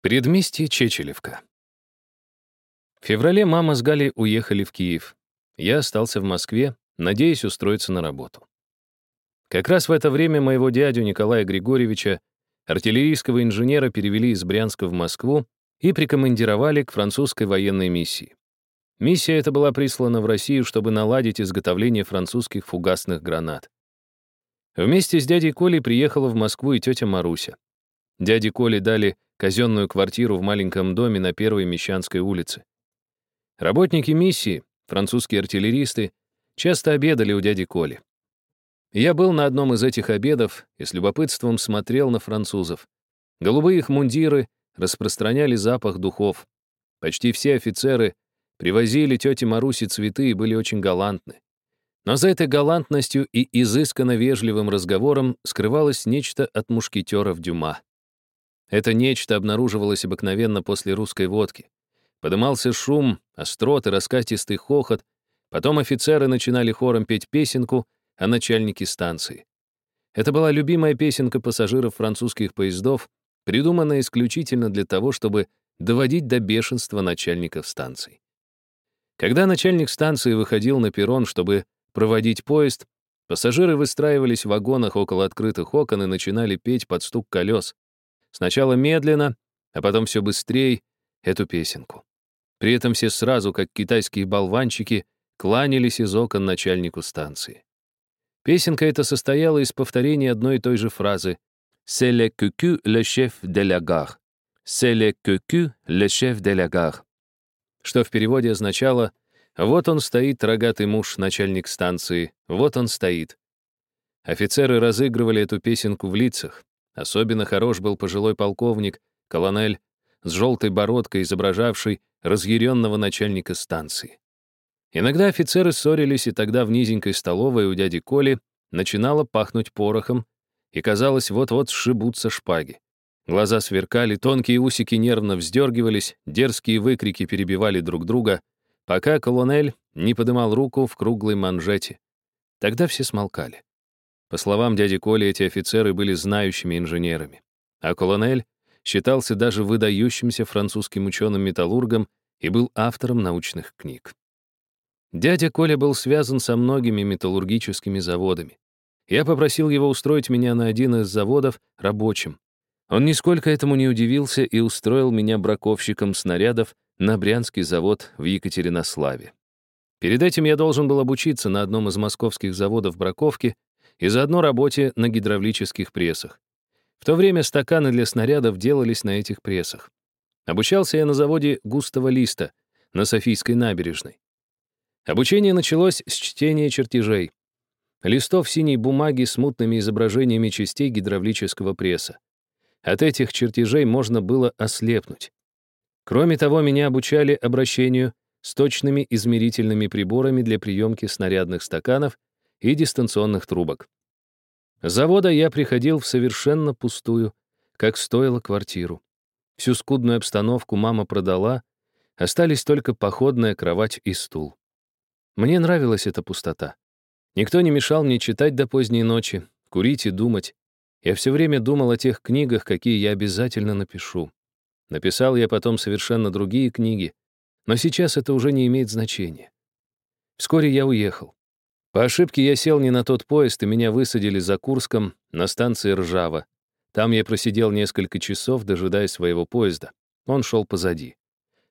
Предместье Чечелевка. В феврале мама с Галей уехали в Киев. Я остался в Москве, надеясь устроиться на работу. Как раз в это время моего дядю Николая Григорьевича, артиллерийского инженера, перевели из Брянска в Москву и прикомандировали к французской военной миссии. Миссия эта была прислана в Россию, чтобы наладить изготовление французских фугасных гранат. Вместе с дядей Колей приехала в Москву и тетя Маруся. Дяде Коле дали казенную квартиру в маленьком доме на Первой Мещанской улице. Работники миссии, французские артиллеристы, часто обедали у дяди Коли. Я был на одном из этих обедов и с любопытством смотрел на французов. Голубые их мундиры распространяли запах духов. Почти все офицеры привозили тете Марусе цветы и были очень галантны. Но за этой галантностью и изысканно вежливым разговором скрывалось нечто от мушкетеров Дюма. Это нечто обнаруживалось обыкновенно после русской водки. Подымался шум, остроты, раскатистый хохот. Потом офицеры начинали хором петь песенку о начальнике станции. Это была любимая песенка пассажиров французских поездов, придуманная исключительно для того, чтобы доводить до бешенства начальников станций. Когда начальник станции выходил на перрон, чтобы проводить поезд, пассажиры выстраивались в вагонах около открытых окон и начинали петь под стук колес. Сначала медленно, а потом все быстрее эту песенку. При этом все сразу, как китайские болванчики, кланялись из окон начальнику станции. Песенка эта состояла из повторения одной и той же фразы «C'est le cucu le chef de la gare». «C'est le cucu le chef de la gare», что в переводе означало «Вот он стоит, рогатый муж, начальник станции, вот он стоит». Офицеры разыгрывали эту песенку в лицах, Особенно хорош был пожилой полковник, колонель, с желтой бородкой, изображавший разъяренного начальника станции. Иногда офицеры ссорились, и тогда в низенькой столовой у дяди Коли начинало пахнуть порохом, и казалось, вот-вот сшибутся шпаги. Глаза сверкали, тонкие усики нервно вздергивались, дерзкие выкрики перебивали друг друга, пока колонель не подымал руку в круглой манжете. Тогда все смолкали. По словам дяди Коли, эти офицеры были знающими инженерами. А колонель считался даже выдающимся французским ученым-металлургом и был автором научных книг. Дядя Коля был связан со многими металлургическими заводами. Я попросил его устроить меня на один из заводов рабочим. Он нисколько этому не удивился и устроил меня браковщиком снарядов на Брянский завод в Екатеринославе. Перед этим я должен был обучиться на одном из московских заводов браковки и заодно работе на гидравлических прессах. В то время стаканы для снарядов делались на этих прессах. Обучался я на заводе Густава Листа на Софийской набережной. Обучение началось с чтения чертежей. Листов синей бумаги с мутными изображениями частей гидравлического пресса. От этих чертежей можно было ослепнуть. Кроме того, меня обучали обращению с точными измерительными приборами для приемки снарядных стаканов и дистанционных трубок. С завода я приходил в совершенно пустую, как стоило квартиру. Всю скудную обстановку мама продала, остались только походная кровать и стул. Мне нравилась эта пустота. Никто не мешал мне читать до поздней ночи, курить и думать. Я все время думал о тех книгах, какие я обязательно напишу. Написал я потом совершенно другие книги, но сейчас это уже не имеет значения. Вскоре я уехал. По ошибке я сел не на тот поезд, и меня высадили за Курском на станции Ржава. Там я просидел несколько часов, дожидаясь своего поезда. Он шел позади.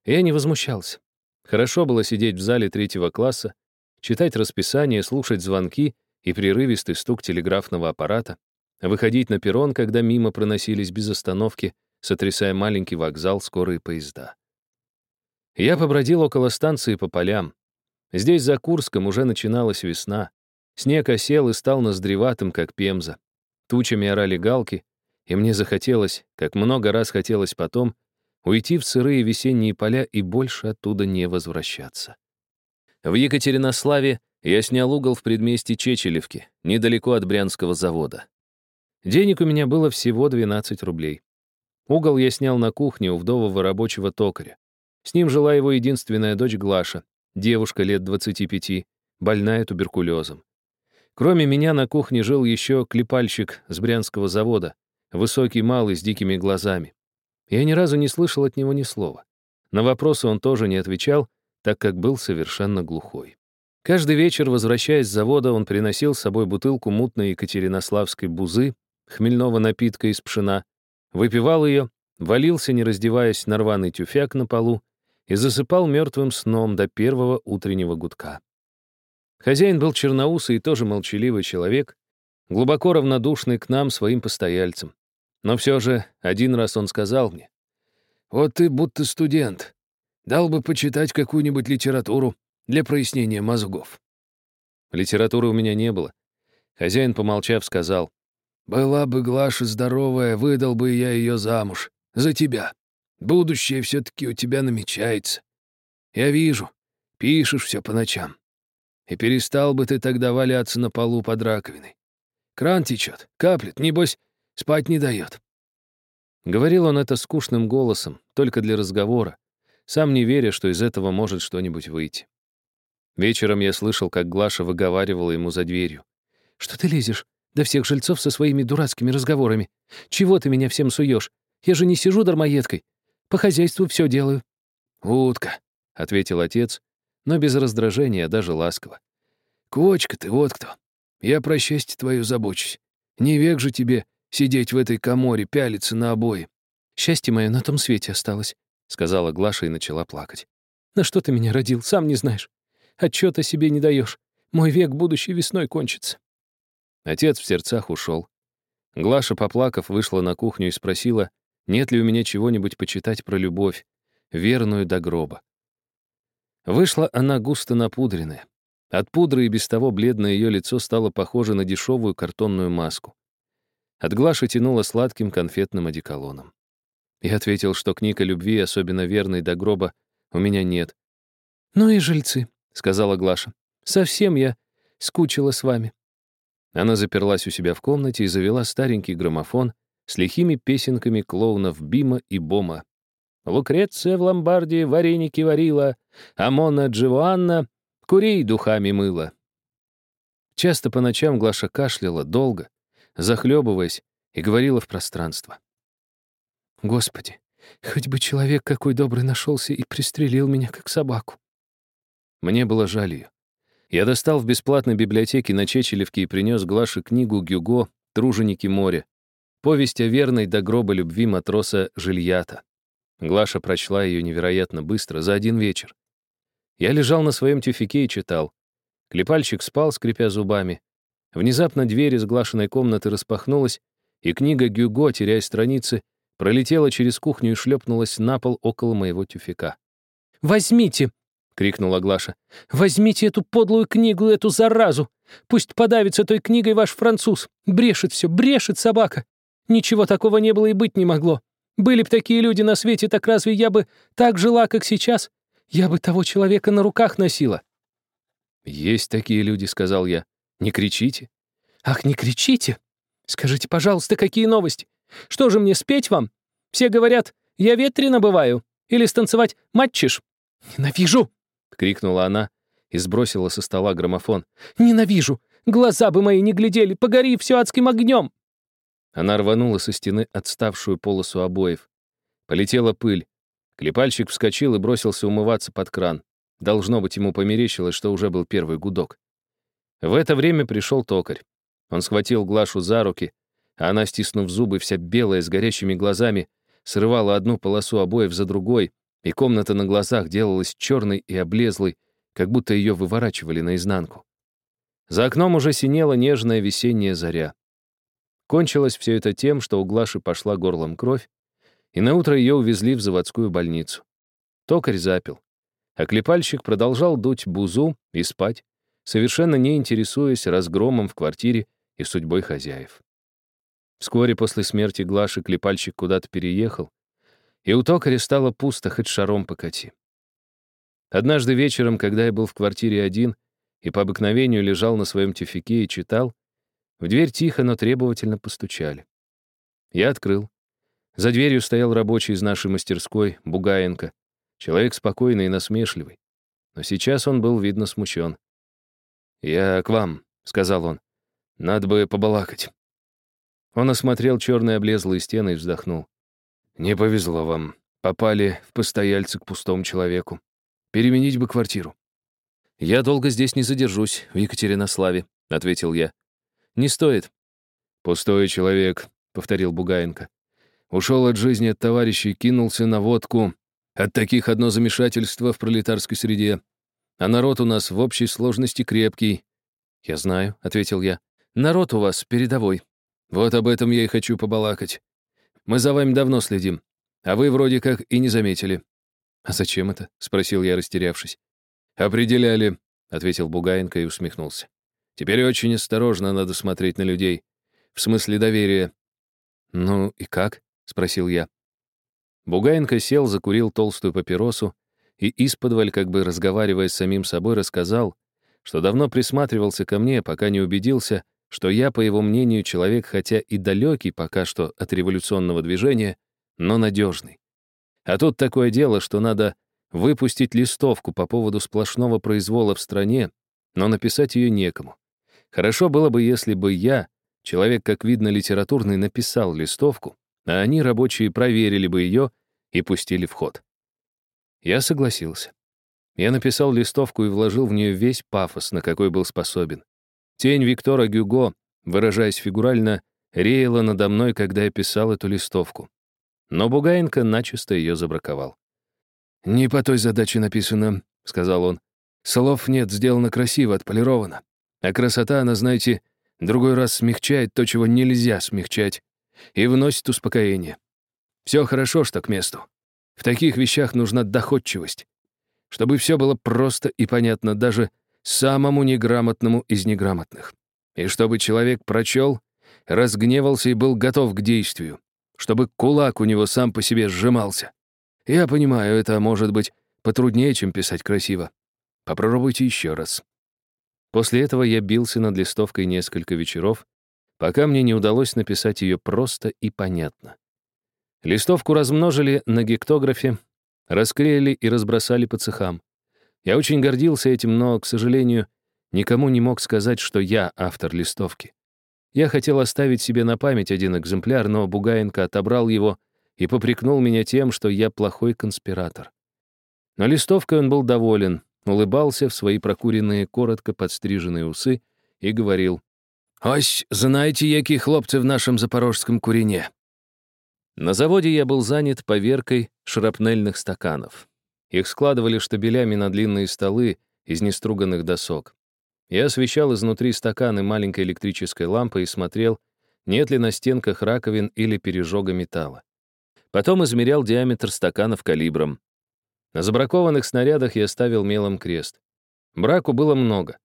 Я не возмущался. Хорошо было сидеть в зале третьего класса, читать расписание, слушать звонки и прерывистый стук телеграфного аппарата, выходить на перрон, когда мимо проносились без остановки, сотрясая маленький вокзал скорые поезда. Я побродил около станции по полям, Здесь, за Курском, уже начиналась весна. Снег осел и стал ноздреватым, как пемза. Тучами орали галки, и мне захотелось, как много раз хотелось потом, уйти в сырые весенние поля и больше оттуда не возвращаться. В Екатеринославе я снял угол в предместье Чечелевки, недалеко от Брянского завода. Денег у меня было всего 12 рублей. Угол я снял на кухне у вдового рабочего токаря. С ним жила его единственная дочь Глаша, девушка лет 25, больная туберкулезом. Кроме меня на кухне жил еще клепальщик с Брянского завода, высокий малый с дикими глазами. Я ни разу не слышал от него ни слова. На вопросы он тоже не отвечал, так как был совершенно глухой. Каждый вечер, возвращаясь с завода, он приносил с собой бутылку мутной екатеринославской бузы, хмельного напитка из пшена, выпивал ее, валился, не раздеваясь, на рваный тюфяк на полу и засыпал мертвым сном до первого утреннего гудка. Хозяин был черноусый и тоже молчаливый человек, глубоко равнодушный к нам, своим постояльцам. Но все же один раз он сказал мне, «Вот ты будто студент. Дал бы почитать какую-нибудь литературу для прояснения мозгов». Литературы у меня не было. Хозяин, помолчав, сказал, «Была бы Глаша здоровая, выдал бы я ее замуж. За тебя. Будущее все-таки у тебя намечается. Я вижу, пишешь все по ночам. И перестал бы ты тогда валяться на полу под раковиной. Кран течет, каплет, небось, спать не дает. Говорил он это скучным голосом, только для разговора, сам не веря, что из этого может что-нибудь выйти. Вечером я слышал, как Глаша выговаривала ему за дверью. «Что ты лезешь? До всех жильцов со своими дурацкими разговорами. Чего ты меня всем суешь? Я же не сижу дармоедкой. По хозяйству все делаю». «Утка», — ответил отец, но без раздражения, даже ласково. «Квочка ты, вот кто. Я про счастье твое забочусь. Не век же тебе сидеть в этой коморе, пялиться на обои». «Счастье мое на том свете осталось», — сказала Глаша и начала плакать. «На что ты меня родил, сам не знаешь. Отчета себе не даешь. Мой век будущей весной кончится». Отец в сердцах ушел. Глаша, поплакав, вышла на кухню и спросила, нет ли у меня чего-нибудь почитать про любовь, верную до гроба. Вышла она густо напудренная. От пудры и без того бледное ее лицо стало похоже на дешевую картонную маску. От Глаши тянуло сладким конфетным одеколоном. Я ответил, что книг о любви, особенно верной до гроба, у меня нет. «Ну и жильцы», — сказала Глаша. «Совсем я скучила с вами». Она заперлась у себя в комнате и завела старенький граммофон с лихими песенками клоунов Бима и Бома, Лукреция в ломбарде вареники варила, а Мона Дживанна курей духами мыла. Часто по ночам Глаша кашляла долго, захлебываясь, и говорила в пространство. «Господи, хоть бы человек какой добрый нашелся и пристрелил меня, как собаку». Мне было жаль ее. Я достал в бесплатной библиотеке на Чечелевке и принес Глаше книгу Гюго «Труженики моря», повесть о верной до гроба любви матроса Жильята. Глаша прочла ее невероятно быстро, за один вечер. Я лежал на своем тюфике и читал. Клепальщик спал, скрипя зубами. Внезапно дверь из глашенной комнаты распахнулась, и книга Гюго, теряя страницы, пролетела через кухню и шлепнулась на пол около моего тюфика. «Возьмите!» — крикнула Глаша. «Возьмите эту подлую книгу, эту заразу! Пусть подавится той книгой ваш француз! Брешет все, брешет собака! Ничего такого не было и быть не могло! Были б такие люди на свете, так разве я бы так жила, как сейчас? Я бы того человека на руках носила». «Есть такие люди», — сказал я. «Не кричите». «Ах, не кричите? Скажите, пожалуйста, какие новости? Что же мне, спеть вам? Все говорят, я ветрено бываю. Или станцевать матчиш. Ненавижу!» — крикнула она и сбросила со стола граммофон. «Ненавижу! Глаза бы мои не глядели, погори все адским огнем!» Она рванула со стены отставшую полосу обоев. Полетела пыль. Клепальщик вскочил и бросился умываться под кран. Должно быть, ему померещилось, что уже был первый гудок. В это время пришел токарь. Он схватил Глашу за руки, а она, стиснув зубы, вся белая, с горящими глазами, срывала одну полосу обоев за другой, и комната на глазах делалась черной и облезлой, как будто ее выворачивали наизнанку. За окном уже синела нежная весенняя заря. Кончилось все это тем, что у Глаши пошла горлом кровь, и наутро ее увезли в заводскую больницу. Токарь запил. А клепальщик продолжал дуть бузу и спать, совершенно не интересуясь разгромом в квартире и судьбой хозяев. Вскоре после смерти Глаши клепальщик куда-то переехал, и у токаря стало пусто, хоть шаром покати. Однажды вечером, когда я был в квартире один и по обыкновению лежал на своем тюфике и читал, в дверь тихо, но требовательно постучали. Я открыл. За дверью стоял рабочий из нашей мастерской, Бугаенко. Человек спокойный и насмешливый. Но сейчас он был, видно, смущен. «Я к вам», — сказал он. «Надо бы побалакать». Он осмотрел черные облезлые стены и вздохнул. «Не повезло вам. Попали в постояльцы к пустому человеку. Переменить бы квартиру». «Я долго здесь не задержусь, в Екатеринославе», — ответил я. «Не стоит». «Пустой человек», — повторил Бугаенко. «Ушел от жизни от товарищей, кинулся на водку. От таких одно замешательство в пролетарской среде. А народ у нас в общей сложности крепкий». «Я знаю», — ответил я. «Народ у вас передовой. Вот об этом я и хочу побалакать. Мы за вами давно следим, а вы вроде как и не заметили». «А зачем это?» — спросил я, растерявшись. «Определяли», — ответил Бугаенко и усмехнулся. «Теперь очень осторожно надо смотреть на людей. В смысле доверия». «Ну и как?» — спросил я. Бугаенко сел, закурил толстую папиросу и исподволь, как бы разговаривая с самим собой, рассказал, что давно присматривался ко мне, пока не убедился, что я, по его мнению, человек, хотя и далекий пока что от революционного движения, но надежный. А тут такое дело, что надо выпустить листовку по поводу сплошного произвола в стране, но написать ее некому. Хорошо было бы, если бы я, человек, как видно, литературный, написал листовку, а они, рабочие, проверили бы ее и пустили в ход. Я согласился. Я написал листовку и вложил в нее весь пафос, на какой был способен. Тень Виктора Гюго, выражаясь фигурально, реяла надо мной, когда я писал эту листовку. Но Бугаенко начисто ее забраковал. «Не по той задаче написано», — сказал он. «Слов нет, сделано красиво, отполировано. А красота, она, знаете, другой раз смягчает то, чего нельзя смягчать, и вносит успокоение. Все хорошо, что к месту. В таких вещах нужна доходчивость. Чтобы все было просто и понятно даже самому неграмотному из неграмотных. И чтобы человек прочел, разгневался и был готов к действию, чтобы кулак у него сам по себе сжимался. Я понимаю, это может быть потруднее, чем писать красиво. Попробуйте еще раз. После этого я бился над листовкой несколько вечеров, пока мне не удалось написать ее просто и понятно. Листовку размножили на гектографе, расклеили и разбросали по цехам. Я очень гордился этим, но, к сожалению, никому не мог сказать, что я автор листовки. Я хотел оставить себе на память один экземпляр, но Бугаенко отобрал его и попрекнул меня тем, что я плохой конспиратор. Но листовкой он был доволен, улыбался в свои прокуренные, коротко подстриженные усы и говорил, «Ось, знаете, якие хлопцы в нашем запорожском курине?» На заводе я был занят поверкой шрапнельных стаканов. Их складывали штабелями на длинные столы из неструганных досок. Я освещал изнутри стаканы маленькой электрической лампой и смотрел, нет ли на стенках раковин или пережога металла. Потом измерял диаметр стаканов калибром. На забракованных снарядах я ставил мелом крест. Браку было много.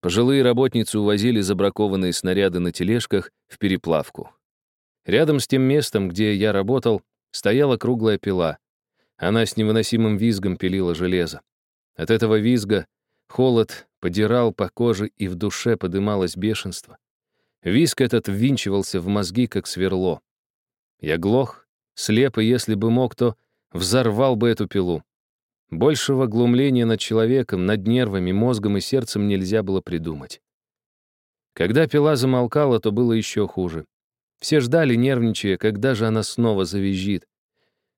Пожилые работницы увозили забракованные снаряды на тележках в переплавку. Рядом с тем местом, где я работал, стояла круглая пила. Она с невыносимым визгом пилила железо. От этого визга холод подирал по коже, и в душе подымалось бешенство. Визг этот ввинчивался в мозги, как сверло. Я глох, слеп, и если бы мог, то взорвал бы эту пилу. Большего глумления над человеком, над нервами, мозгом и сердцем нельзя было придумать. Когда пила замолкала, то было еще хуже. Все ждали, нервничая, когда же она снова завизжит.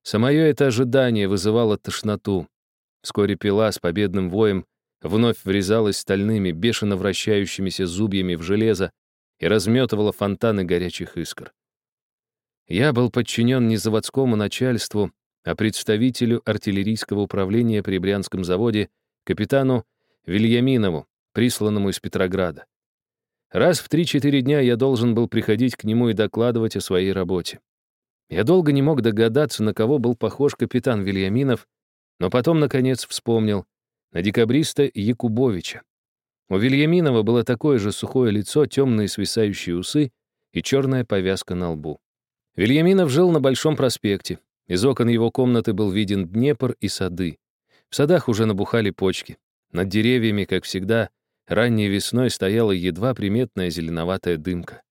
Самое это ожидание вызывало тошноту. Вскоре пила с победным воем вновь врезалась стальными, бешено вращающимися зубьями в железо и разметывала фонтаны горячих искр. Я был подчинен не заводскому начальству, а представителю артиллерийского управления при Брянском заводе, капитану Вильяминову, присланному из Петрограда. Раз в 3-4 дня я должен был приходить к нему и докладывать о своей работе. Я долго не мог догадаться, на кого был похож капитан Вильяминов, но потом, наконец, вспомнил на декабриста Якубовича. У Вильяминова было такое же сухое лицо, темные свисающие усы и черная повязка на лбу. Вильяминов жил на Большом проспекте. Из окон его комнаты был виден Днепр и сады. В садах уже набухали почки. Над деревьями, как всегда, ранней весной стояла едва приметная зеленоватая дымка.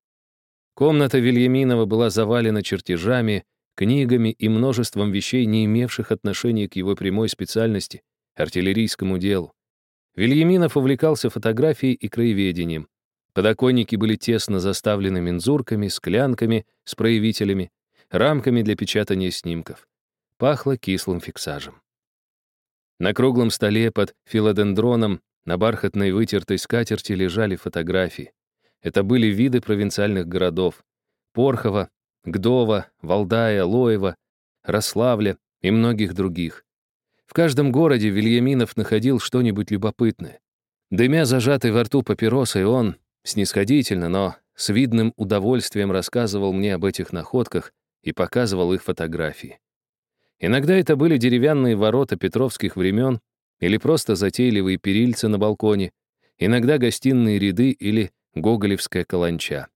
Комната Вильяминова была завалена чертежами, книгами и множеством вещей, не имевших отношения к его прямой специальности — артиллерийскому делу. Вильяминов увлекался фотографией и краеведением. Подоконники были тесно заставлены мензурками, склянками с проявителями. Рамками для печатания снимков. Пахло кислым фиксажем. На круглом столе под филодендроном на бархатной вытертой скатерти лежали фотографии. Это были виды провинциальных городов. Порхова, Гдова, Валдая, Лоева, Рославля и многих других. В каждом городе Вильяминов находил что-нибудь любопытное. Дымя зажатой во рту папиросой, он, снисходительно, но с видным удовольствием рассказывал мне об этих находках и показывал их фотографии. Иногда это были деревянные ворота петровских времен или просто затейливые перильцы на балконе, иногда гостиные ряды или гоголевская каланча.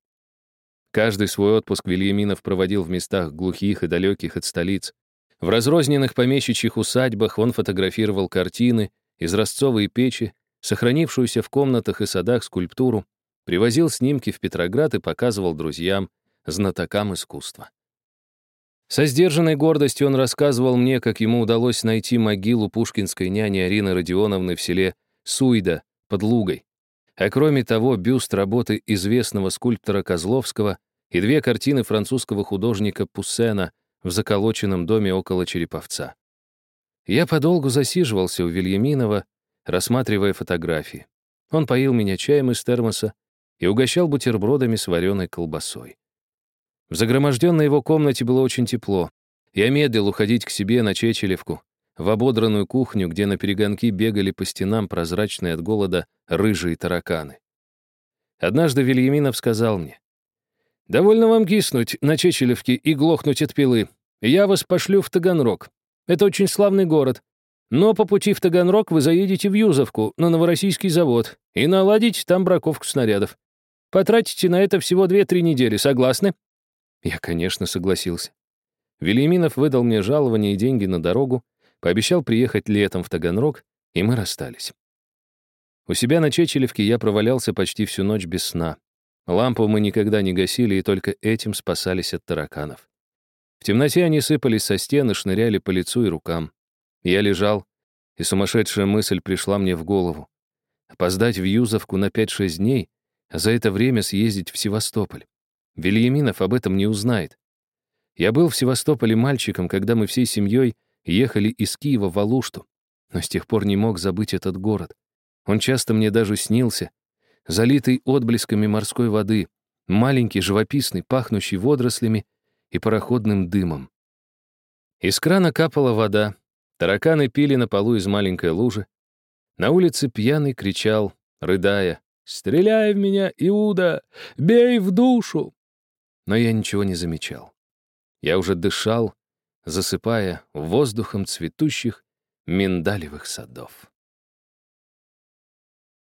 Каждый свой отпуск Вильяминов проводил в местах глухих и далеких от столиц. В разрозненных помещичьих усадьбах он фотографировал картины, изразцовые печи, сохранившуюся в комнатах и садах скульптуру, привозил снимки в Петроград и показывал друзьям, знатокам искусства. Со сдержанной гордостью он рассказывал мне, как ему удалось найти могилу пушкинской няни Арины Родионовны в селе Суйда под Лугой. А кроме того, бюст работы известного скульптора Козловского и две картины французского художника Пуссена в заколоченном доме около Череповца. Я подолгу засиживался у Вильяминова, рассматривая фотографии. Он поил меня чаем из термоса и угощал бутербродами с вареной колбасой. В загроможденной его комнате было очень тепло. Я медлил уходить к себе на Чечелевку, в ободранную кухню, где на перегонки бегали по стенам прозрачные от голода рыжие тараканы. Однажды Вильяминов сказал мне, «Довольно вам киснуть на Чечелевке и глохнуть от пилы. Я вас пошлю в Таганрог. Это очень славный город. Но по пути в Таганрог вы заедете в Юзовку, на Новороссийский завод, и наладите там браковку снарядов. Потратите на это всего 2-3 недели, согласны?» Я, конечно, согласился. Велиминов выдал мне жалование и деньги на дорогу, пообещал приехать летом в Таганрог, и мы расстались. У себя на Чечелевке я провалялся почти всю ночь без сна. Лампу мы никогда не гасили и только этим спасались от тараканов. В темноте они сыпались со стен и шныряли по лицу и рукам. Я лежал, и сумасшедшая мысль пришла мне в голову. Опоздать в Юзовку на 5-6 дней, а за это время съездить в Севастополь. Вильяминов об этом не узнает. Я был в Севастополе мальчиком, когда мы всей семьей ехали из Киева в Алушту, но с тех пор не мог забыть этот город. Он часто мне даже снился, залитый отблесками морской воды, маленький, живописный, пахнущий водорослями и пароходным дымом. Из крана капала вода, тараканы пили на полу из маленькой лужи. На улице пьяный кричал, рыдая, «Стреляй в меня, Иуда! Бей в душу!» Но я ничего не замечал. Я уже дышал, засыпая воздухом цветущих миндалевых садов.